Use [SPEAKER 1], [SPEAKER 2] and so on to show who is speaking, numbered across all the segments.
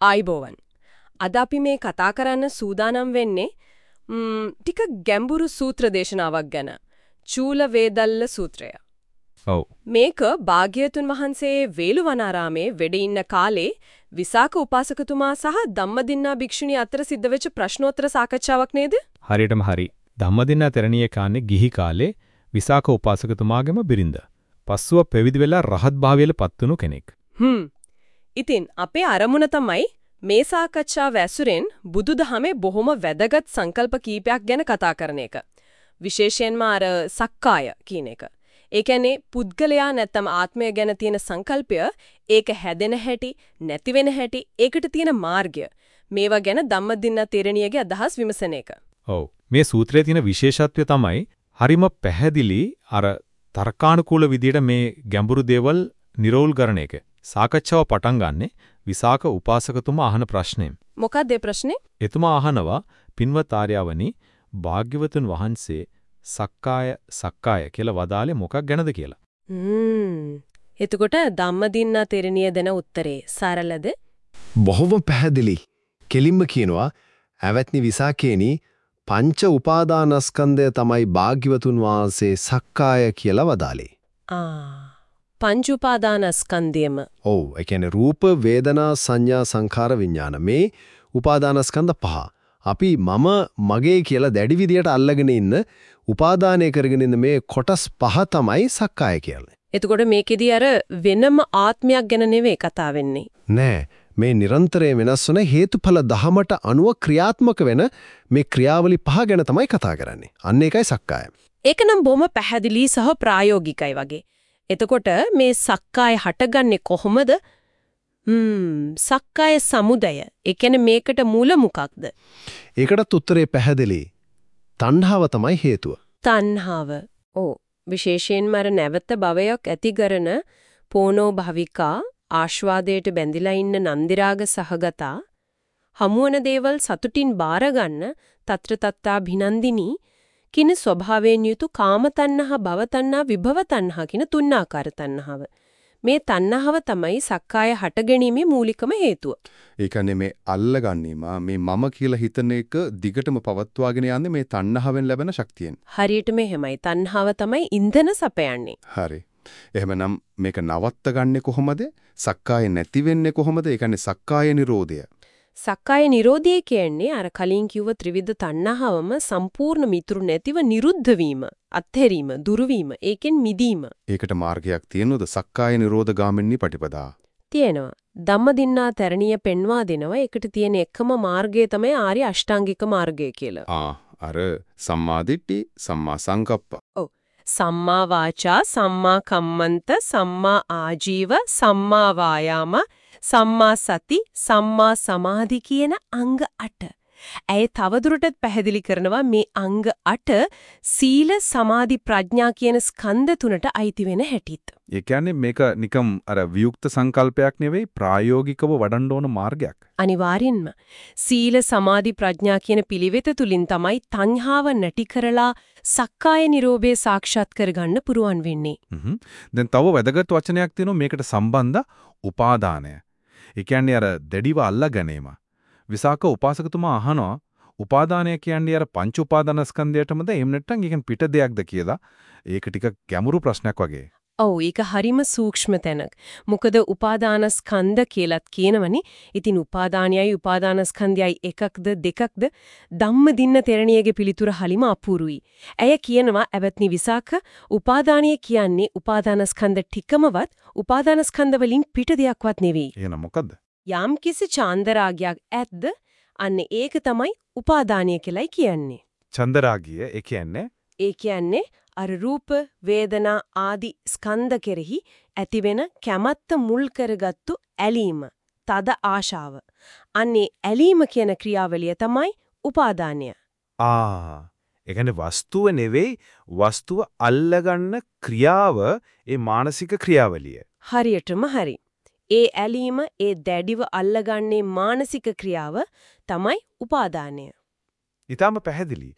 [SPEAKER 1] ආයිබෝවන්. අද අපි මේ කතා කරන්න සූදානම් වෙන්නේ ටික ගැඹුරු සූත්‍ර දේශනාවක් ගැන. චූල වේදල්ල සූත්‍රය.
[SPEAKER 2] ඔව්.
[SPEAKER 1] මේක භාග්‍යතුන් වහන්සේ වේළුවනාරාමේ වැඩ ඉන්න කාලේ විසාක උපාසකතුමා සහ ධම්මදින්නා භික්ෂුණී අතර සිද්ධ වෙච්ච ප්‍රශ්නෝත්තර සාකච්ඡාවක් නේද?
[SPEAKER 2] හරියටම හරි. ධම්මදින්නා තෙරණිය කාන්නේ ගිහි කාලේ විසාක උපාසකතුමාගේම බිරිඳ. පස්සුව පැවිදි වෙලා රහත් භාවයට පත්වුණු කෙනෙක්.
[SPEAKER 1] හ්ම්. ඉතින් අපේ අරමුණ තමයි මේ සාකච්ඡාව ඇසුරෙන් බුදුදහමේ බොහොම වැදගත් සංකල්ප කීපයක් ගැන කතා කරන එක. විශේෂයෙන්ම අර සක්කාය කියන එක. ඒ කියන්නේ පුද්ගලයා නැත්තම් ආත්මය ගැන තියෙන සංකල්පය ඒක හැදෙන හැටි, නැති වෙන හැටි, ඒකට තියෙන මාර්ගය. මේවා ගැන ධම්මදින්න තෙරණියගේ අදහස් විමසන එක.
[SPEAKER 2] ඔව්. මේ සූත්‍රයේ තියෙන විශේෂත්වය තමයි හරිම පැහැදිලි අර තර්කානුකූල විදිහට මේ ගැඹුරු දේවල් නිරෝල් කරන එක. සාකච්ඡාව පටන් ගන්නෙ විසාක උපාසකතුමා අහන ප්‍රශ්නෙන්.
[SPEAKER 1] මොකක්ද ඒ ප්‍රශ්නේ?
[SPEAKER 2] එතුමා අහනවා පින්වත් ආර්යවනි භාග්‍යවතුන් වහන්සේ සක්කාය සක්කාය කියලා වදාලේ මොකක් ගැනද කියලා.
[SPEAKER 1] හ්ම්. එතකොට ධම්මදින්නා තෙරණිය දෙන උත්තරේ සරලද?
[SPEAKER 3] බොහොම පැහැදිලි. කෙලින්ම කියනවා ඇවැත්නි විසාකේනි පංච උපාදානස්කන්ධය තමයි භාග්‍යවතුන් වහන්සේ සක්කාය කියලා වදාලේ.
[SPEAKER 1] ආ පංච උපාදානස්කන්ධයම.
[SPEAKER 3] ඔව්, ඒ කියන්නේ රූප, වේදනා, සංඥා, සංඛාර, විඥාන මේ උපාදානස්කන්ධ පහ. අපි මම මගේ කියලා දැඩි විදියට අල්ලගෙන ඉන්න උපාදානය කරගෙන ඉන්න මේ කොටස් පහ තමයි සක්කාය කියන්නේ.
[SPEAKER 1] එතකොට මේකෙදි අර වෙනම ආත්මයක් ගැන නෙවෙයි කතා වෙන්නේ.
[SPEAKER 3] නෑ. මේ නිරන්තරයෙන් වෙනස් වන හේතුඵල දහමට අනුව ක්‍රියාත්මක වෙන මේ ක්‍රියාවලි පහ ගැන තමයි කතා කරන්නේ. අන්න ඒකයි සක්කාය.
[SPEAKER 1] ඒක නම් බොහොම පැහැදිලි සහ ප්‍රායෝගිකයි වගේ. එතකොට මේ සක්කාය හටගන්නේ කොහොමද? හ්ම් සක්කාය සමුදය. ඒ කියන්නේ මේකට මූල මොකක්ද?
[SPEAKER 3] ඒකටත් උත්තරේ පැහැදිලි. තණ්හාව තමයි හේතුව.
[SPEAKER 1] තණ්හාව. ඕ විශේෂයෙන්ම අර නැවත භවයක් ඇති කරන පෝනෝ භවිකා ආස්වාදයට බැඳිලා ඉන්න නන්දිරාග සහගතා හමුවන දේවල් සතුටින් බාර ගන්න తත්‍ර තත්තා භිනන්දිනී කින ස්වභාවයෙන් යුතු කාම තණ්හා භව තණ්හා විභව තණ්හා කියන තුන්ආකාර තණ්හාව. මේ තණ්හාව තමයි සක්කාය හටගැනීමේ මූලිකම හේතුව.
[SPEAKER 4] ඒ කියන්නේ මේ අල්ලගන්නීම මේ මම කියලා හිතන එක දිගටම පවත්වාගෙන යන්නේ මේ තණ්හාවෙන් ලැබෙන ශක්තියෙන්.
[SPEAKER 1] හරියටම එහෙමයි. තණ්හාව තමයි ඉන්ධන සපයන්නේ.
[SPEAKER 4] හරි. එහෙමනම් මේක නවත්ත ගන්නෙ කොහොමද? සක්කාය නැති වෙන්නේ කොහොමද? ඒ කියන්නේ සක්කාය නිරෝධය.
[SPEAKER 1] සක්කාය නිරෝධය කියන්නේ අර කලින් කිව්ව ත්‍රිවිධ තණ්හාවම සම්පූර්ණ මිතුරු නැතිව නිරුද්ධ වීම, අත්හැරීම, දුරු වීම, ඒකෙන් මිදීම.
[SPEAKER 4] ඒකට මාර්ගයක් තියෙනවද? සක්කාය නිරෝධ ගාමිනී පටිපදා.
[SPEAKER 1] තියෙනවා. ධම්මදින්නා තරණිය පෙන්වා දෙනවා. ඒකට තියෙන එකම මාර්ගය තමයි ආර්ය අෂ්ටාංගික මාර්ගය කියලා.
[SPEAKER 4] ආ අර සම්මා දිට්ඨි, සම්මා සංකප්ප.
[SPEAKER 1] ඔව්. සම්මා වාචා, සම්මා කම්මන්ත, සම්මා ආජීව, සම්මා වායාම සම්මා සති, සම්මා සමාධි කියන අංග 8. ඇය තවදුරටත් පැහැදිලි කරනවා මේ අංග 8 සීල, සමාධි, ප්‍රඥා කියන ස්කන්ධ තුනට අයිති වෙන හැටිත්.
[SPEAKER 5] ඒ කියන්නේ මේක නිකම් අර වියුක්ත සංකල්පයක් නෙවෙයි ප්‍රායෝගිකව වඩන්න ඕන මාර්ගයක්.
[SPEAKER 1] අනිවාර්යෙන්ම සීල සමාධි ප්‍රඥා කියන පිළිවෙත තුලින් තමයි තණ්හාව නැටි කරලා සක්කාය නිරෝධය සාක්ෂාත් කරගන්න පුරුවන් වෙන්නේ.
[SPEAKER 5] දැන් තව වැදගත් වචනයක් තියෙනවා මේකට සම්බන්ධ උපාදානය. ඒ කියන්නේ අර දෙඩිව අල්ලා ගැනීම. විසාක උපාසකතුමා අහනවා උපාදානය කියන්නේ අර පංච උපාදානස්කන්ධයටමද එහෙම නැත්නම් ඒකෙන් පිට දෙයක්ද කියලා. ඒක ටික ගැඹුරු ප්‍රශ්නයක් වගේ.
[SPEAKER 1] ඔව් ඒක හරිම සූක්ෂම තැනක්. මොකද උපාදානස්කන්ධ කියලත් කියනවනේ. ඉතින් උපාදානයයි උපාදානස්කන්ධයයි එකක්ද දෙකක්ද? ධම්මදින්න තෙරණියගේ පිළිතුර හලිම අපූරුයි. ඇය කියනවා ඇවත්නි විසාක උපාදානිය කියන්නේ උපාදානස්කන්ධ ටිකමවත් උපාදානස්කන්ධ වලින් පිට දෙයක්වත් නෙවෙයි.
[SPEAKER 5] එහෙනම් මොකද්ද?
[SPEAKER 1] යම් කිසි චාන්දරාගයක් ඇද්ද? අන්න ඒක තමයි උපාදානිය කියලායි කියන්නේ.
[SPEAKER 5] චන්දරාගිය ඒ කියන්නේ
[SPEAKER 1] ඒ කියන්නේ අර රූප වේදනා ආදි ස්කන්ධ කෙරෙහි ඇතිවෙන කැමැත්ත මුල් කරගත්තු ඇලීම තද ආශාව. අන්නේ ඇලීම කියන ක්‍රියාවලිය තමයි උපාදානය.
[SPEAKER 5] ආ ඒ කියන්නේ වස්තුව නෙවෙයි වස්තුව අල්ලගන්න ක්‍රියාව ඒ මානසික ක්‍රියාවලිය.
[SPEAKER 1] හරියටම හරි. ඒ ඇලීම ඒ දැඩිව අල්ලගන්නේ මානසික ක්‍රියාව තමයි උපාදානය.
[SPEAKER 5] ඊටම පැහැදිලි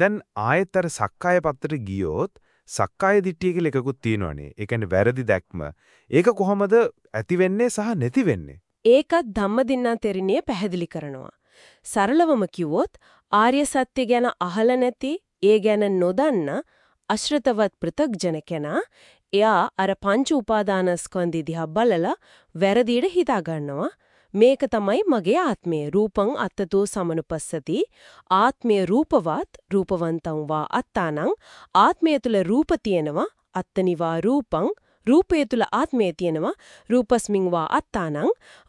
[SPEAKER 5] දැන් ආයෙත් අර සක්කාය පත්තට ගියොත් සක්කාය දිට්ඨිය කියලා එකකුත් තියෙනවනේ. ඒ කියන්නේ වැරදි දැක්ම. ඒක කොහොමද ඇති වෙන්නේ සහ නැති වෙන්නේ?
[SPEAKER 1] ඒකත් ධම්මදින්නා තෙරණිය පැහැදිලි කරනවා. සරලවම කිව්වොත් ආර්ය සත්‍ය ගැන අහලා නැති, ඒ ගැන නොදන්න අශ්‍රතවත් පෘතග්ජන කෙනා එයා අර පංච උපාදානස්කන්ධය දිහා බලලා වැරදියට හිතා ගන්නවා. මේක තමයි මගේ ආත්මය. රූපං අත්තතෝ සමනුපස්සති. ආත්මය රූපවත් රූපවන්තං වා අත්තානං ආත්මය තුල රූප තියෙනවා. අත්තනිවා රූපං රූපය තුල ආත්මය තියෙනවා. රූපස්මින් වා අත්තානං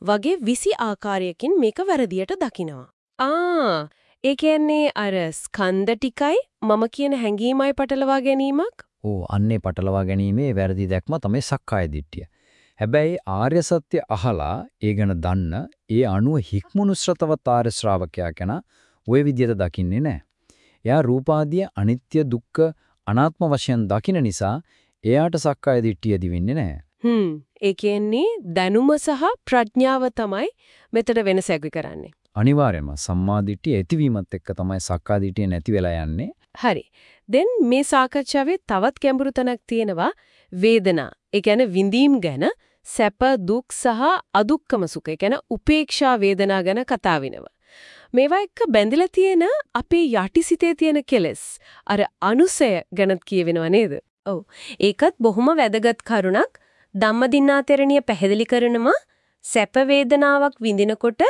[SPEAKER 1] වගේ විසි ආකාරයකින් මේක වැරදියට දකිනවා. ආ ඒ කියන්නේ අර ස්කන්ධ ටිකයි මම කියන හැඟීමයි පටලවා ගැනීමක්
[SPEAKER 6] ඕ අන්නේ පටලවා ගැනීමේ වැරදි දැක්ම තමයි සක්කාය දිට්ඨිය. හැබැයි ආර්ය සත්‍ය අහලා ඒ ගැන දන්න ඒ අණුව හික්මුණු ශ්‍රතවත් ආර්ය ශ්‍රාවකයා කෙන ওই විදිහට දකින්නේ නැහැ. එයා රූපාදිය අනිත්‍ය දුක්ඛ අනාත්ම වශයෙන් දකින නිසා එයාට සක්කාය දිට්ඨිය දිවෙන්නේ නැහැ.
[SPEAKER 1] හ්ම් ඒ කියන්නේ දැනුම සහ ප්‍රඥාව තමයි මෙතන වෙනස ඇති කරන්නේ.
[SPEAKER 6] අනිවාර්යයෙන්ම සම්මා දිට්ඨිය ඇතිවීමත් එක්ක තමයි සක්කා දිට්ඨිය නැති වෙලා යන්නේ.
[SPEAKER 1] හරි. දැන් මේ සාකච්ඡාවේ තවත් ගැඹුරු තැනක් තියෙනවා වේදනා. ඒ කියන්නේ විඳීම් ගැන සැප දුක් සහ අදුක්කම සුඛ. ඒ කියන්නේ උපේක්ෂා වේදනා ගැන කතා වෙනවා. මේවා එක්ක බැඳිලා තියෙන අපේ යටිසිතේ තියෙන කෙලෙස් අර අනුසය ගැනත් කියවෙනව නේද? ඔව්. ඒකත් බොහොම වැදගත් කරුණක්. ධම්මදින්නා තෙරණිය පැහැදිලි කරනවා සැප වේදනාවක් විඳිනකොට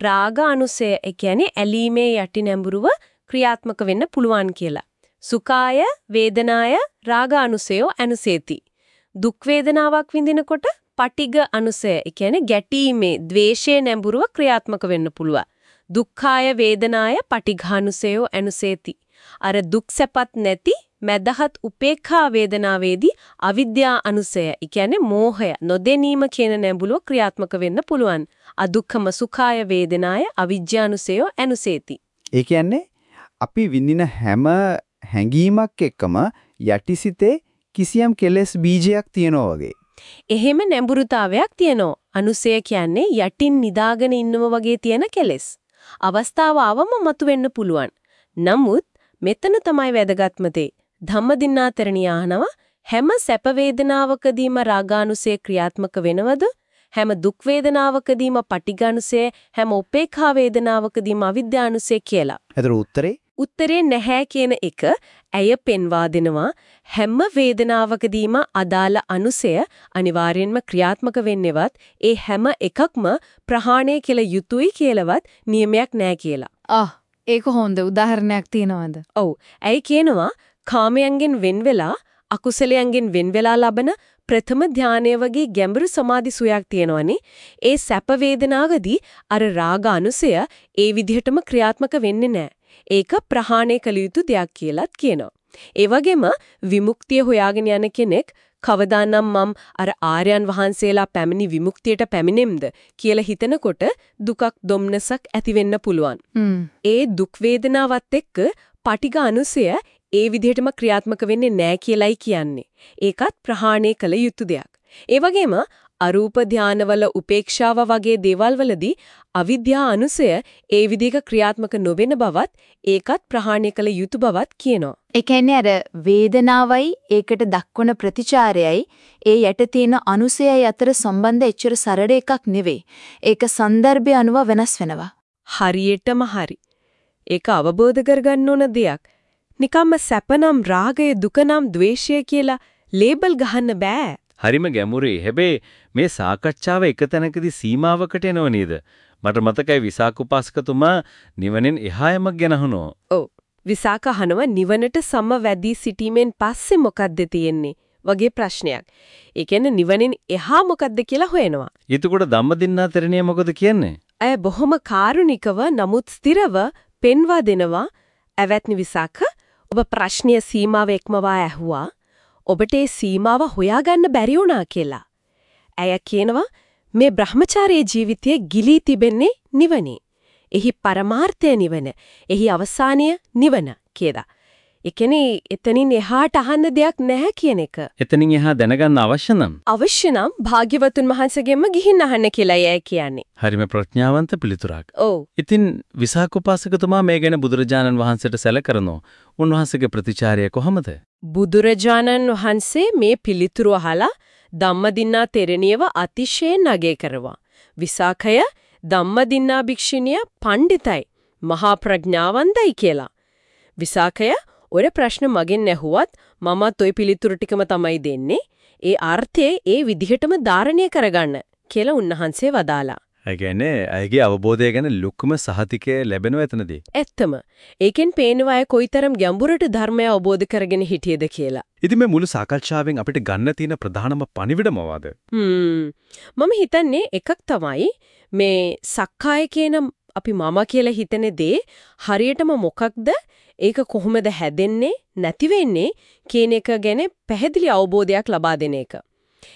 [SPEAKER 1] රාග අනුසය ඒ කියන්නේ ඇලීමේ යටි නැඹුරුව ක්‍රියාත්මක වෙන්න පුළුවන් කියලා. සුඛාය වේදනාය රාග අනුසයෝ අනුසේති. දුක් වේදනාවක් විඳිනකොට පටිග අනුසය ඒ කියන්නේ ගැටීමේ ද්වේෂයේ නැඹුරුව ක්‍රියාත්මක වෙන්න පුළුවන්. දුක්ඛාය වේදනාය පටිඝානුසයෝ අනුසේති. අර දුක් සැපත් නැති මදහත් උපේක්ඛා වේදනාවේදී අවිද්‍යා අනුසය, ඒ කියන්නේ මෝහය, නොදෙනීම කියන නැඹුලුව ක්‍රියාත්මක වෙන්න පුළුවන්. අදුක්ඛම සුඛාය වේදනාය අවිජ්ජානුසය අනුසේති.
[SPEAKER 7] ඒ කියන්නේ අපි විඳින හැම හැඟීමක් එක්කම යටිසිතේ කිසියම් කෙලෙස් බීජයක් තියෙනවා වගේ.
[SPEAKER 1] එහෙම නැඹුරුතාවයක් තියෙනවා. අනුසය කියන්නේ යටින් නිදාගෙන ඉන්නව වගේ තියෙන කෙලෙස්. අවස්ථාව ආවම මතුවෙන්න පුළුවන්. නමුත් මෙතන තමයි වැදගත්ම දේ. ධම්මදින්නාතරණිය අහනවා හැම සැප වේදනාවකදීම රාගානුසය ක්‍රියාත්මක වෙනවද? හැම දුක් වේදනාවකදීම පටිඝානුසය, හැම උපේක්ඛා වේදනාවකදීම අවිද්‍යානුසය කියලා.
[SPEAKER 7] එතන උත්තරේ
[SPEAKER 1] උත්තරේ නැහැ කියන එක ඇය පෙන්වා දෙනවා හැම වේදනාවකදීම අදාළ අනුසය අනිවාර්යෙන්ම ක්‍රියාත්මක වෙන්නේවත් ඒ හැම එකක්ම ප්‍රහාණය කළ යුතුයි කියලාවත් නියමයක් නැහැ කියලා.
[SPEAKER 8] ආ ඒක හොඳ උදාහරණයක් තියෙනවද?
[SPEAKER 1] ඔව්. ඇයි කියනවා කාමයන්ගෙන් වෙන් වෙලා අකුසලයන්ගෙන් වෙන් වෙලා ලබන ප්‍රථම ධානය වගේ ගැඹුරු සමාධි සුවයක් තියෙනවනේ. ඒ සැප වේදනාවදී අර රාග අනුසය ඒ විදිහටම ක්‍රියාත්මක වෙන්නේ නැහැ. ඒක ප්‍රහාණය කළ යුතු දෙයක් කියලාත් කියනවා. ඒ වගේම විමුක්තිය හොයාගෙන යන කෙනෙක් කවදානම් මම අර ආර්යයන් වහන්සේලා පැමිණි විමුක්තියට පැමිණෙම්ද කියලා හිතනකොට දුකක් දුම්නසක් ඇති වෙන්න පුළුවන්. ඒ දුක් වේදනාවත් එක්ක පටිඝ අනුසය ඒ විදිහටම ක්‍රියාත්මක වෙන්නේ නැහැ කියලයි කියන්නේ. ඒකත් ප්‍රහාණය කළ යුතු දෙයක්. ඒ වගේම අරූප ධානවල උපේක්ෂාව වගේ දේවල්වලදී අවිද්‍යා අනුසය ඒ විදිහක ක්‍රියාත්මක නොවන බවත් ඒකත් ප්‍රහාණය කළ යුතු බවත් කියනවා.
[SPEAKER 8] ඒ කියන්නේ අර වේදනාවයි ඒකට දක්වන ප්‍රතිචාරයයි ඒ යට තියෙන අනුසයයි අතර සම්බන්ධය එච්චර සරල එකක් නෙවෙයි. ඒක સંદર્ભය අනුව වෙනස් වෙනවා.
[SPEAKER 1] හරියටම හරි. ඒක අවබෝධ කරගන්න ඕන දෙයක්. නිකම්ම සැපනම් රාගය දුකනම් ද්වේෂය කියලා ලේබල් ගහන්න බෑ.
[SPEAKER 9] හරිම ගැඹුරුයි. හැබැයි මේ සාකච්ඡාව එක තැනකදී සීමාවකට එනව නේද? මට මතකයි විසාක උපාසකතුමා නිවනෙන් එහා යමක් ගැන අහනවා.
[SPEAKER 1] ඔව්. විසාක අහනව නිවනට සමවැදී සිටීමෙන් පස්සේ මොකද්ද තියෙන්නේ? වගේ ප්‍රශ්නයක්. ඒ කියන්නේ නිවනෙන් එහා මොකද්ද කියලා හොයනවා.
[SPEAKER 9] එතකොට ධම්මදින්නා තරණිය මොකද කියන්නේ?
[SPEAKER 1] ඇය බොහොම කාරුණිකව නමුත් ස්ථිරව පෙන්වා දෙනවා. ඇවැත්නි විසාක ඔබ ප්‍රශ්නීය සීමාව එක්මවා ඇහුවා. ඔබට ඒ සීමාව හොයාගන්න බැරි වුණා කියලා. ඇය කියනවා මේ Brahmacharya ජීවිතයේ ගිලී තිබෙන්නේ නිවනේ. එහි පරමාර්ථය නිවන. එහි අවසානය නිවන කියලා. කියන්නේ එතනින් එහාට අහන්න දෙයක් නැහැ කියන එක.
[SPEAKER 9] එතනින් එහා දැනගන්න අවශ්‍ය නම්
[SPEAKER 1] අවශ්‍ය නම් භාග්‍යවතුන් වහන්සේගෙන්ම ගිහින් අහන්න කියලා යයි කියන්නේ.
[SPEAKER 9] හරිම ප්‍රඥාවන්ත පිළිතුරක්.
[SPEAKER 1] ඔව්.
[SPEAKER 9] ඉතින් විසාක උපාසකතුමා මේ ගැන බුදුරජාණන් වහන්සේට සැලකරනෝ. උන්වහන්සේගේ ප්‍රතිචාරය කොහොමද?
[SPEAKER 1] බුදුරජාණන් වහන්සේ මේ පිළිතුරු අහලා ධම්මදින්නා තෙරණියව අතිශයින් අගය කරවා. විසාකය ධම්මදින්නා භික්ෂුණිය පඬිතයි මහා ප්‍රඥාවන්තයි කියලා. විසාකය ඔය ප්‍රශ්න මගෙන් ඇහුවත් මමත් ওই පිළිතුරු ටිකම තමයි දෙන්නේ. ඒ අර්ථය ඒ විදිහටම ධාරණය කරගන්න කියලා උන්වහන්සේ වදාලා.
[SPEAKER 9] ඒ කියන්නේ ඇයගේ අවබෝධය ගැන ලොකුම සහතිකය ලැබෙනවා එතනදී.
[SPEAKER 1] ඇත්තම. ඒකෙන් පේනවා අය කොයිතරම් ගැඹුරට ධර්මය අවබෝධ කරගෙන හිටියේද කියලා.
[SPEAKER 9] ඉතින් මේ මුළු සාකච්ඡාවෙන් අපිට ගන්න තියෙන ප්‍රධානම පණිවිඩ මොකද?
[SPEAKER 1] හ්ම් මම හිතන්නේ එකක් තමයි මේ සක්කාය කියන අපි මම කියලා හිතන දේ හරියටම මොකක්ද ඒක කොහොමද හැදෙන්නේ නැති වෙන්නේ කියන එක ගැන පැහැදිලි අවබෝධයක් ලබා දෙන එක.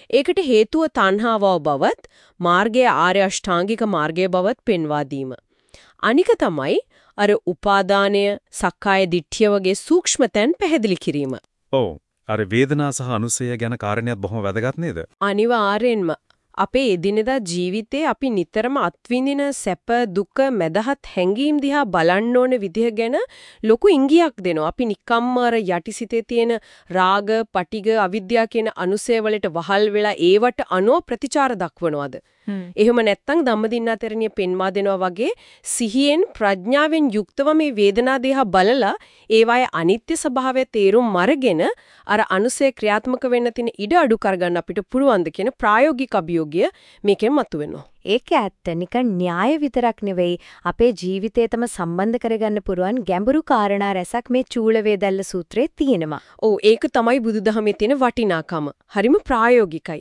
[SPEAKER 1] ඒකට හේතුව තණ්හාව බවත් මාර්ගයේ ආර්ය අෂ්ටාංගික මාර්ගයේ බවත් පෙන්වා දීම. අනික තමයි අර උපාදානය සක්කාය දිට්ඨිය වගේ සූක්ෂම තැන් පැහැදිලි කිරීම.
[SPEAKER 9] ඔව්. අර වේදනා සහ අනුසය ගැන කාරණයක් බොහොම වැදගත් නේද?
[SPEAKER 1] අනිවාර්යෙන්ම අපේ එදිනෙදා ජීවිතේ අපි නිතරම අත්විඳින සැප දුක මැදහත් හැඟීම් දිහා බලන්න ඕන විදිහ ගැන ලොකු ඉඟියක් දෙනවා. අපි නිකම්ම අර යටිසිතේ තියෙන රාග, පටිග, අවිද්‍යාව කියන අනුසය වලට වහල් වෙලා ඒවට අනුව ප්‍රතිචාර දක්වනවාද? එහෙම නැත්නම් ධම්මදින්නා තෙරණිය පෙන්වා දෙනවා වගේ සිහියෙන් ප්‍රඥාවෙන් යුක්තව මේ වේදනා දිහා බලලා ඒවායේ අනිත්‍ය ස්වභාවය තේරුම් අරගෙන අර අනුසය ක්‍රියාත්මක වෙන්න තියෙන ඉඩ අඩු කරගන්න අපිට පුළුවන්ද කියන ප්‍රායෝගික අභියෝගය මේකෙන් මතුවෙනවා.
[SPEAKER 10] ඒක ඇත්ත නිකන් න්‍යාය විතරක් නෙවෙයි අපේ ජීවිතේතම සම්බන්ධ කරගන්න පුරුවන් ගැඹුරු කාරණා රැසක් මේ චූල වේදල්ල සූත්‍රයේ තියෙනවා.
[SPEAKER 1] ඔව් ඒක තමයි බුදුදහමේ තියෙන වටිනාකම. හරිම ප්‍රායෝගිකයි.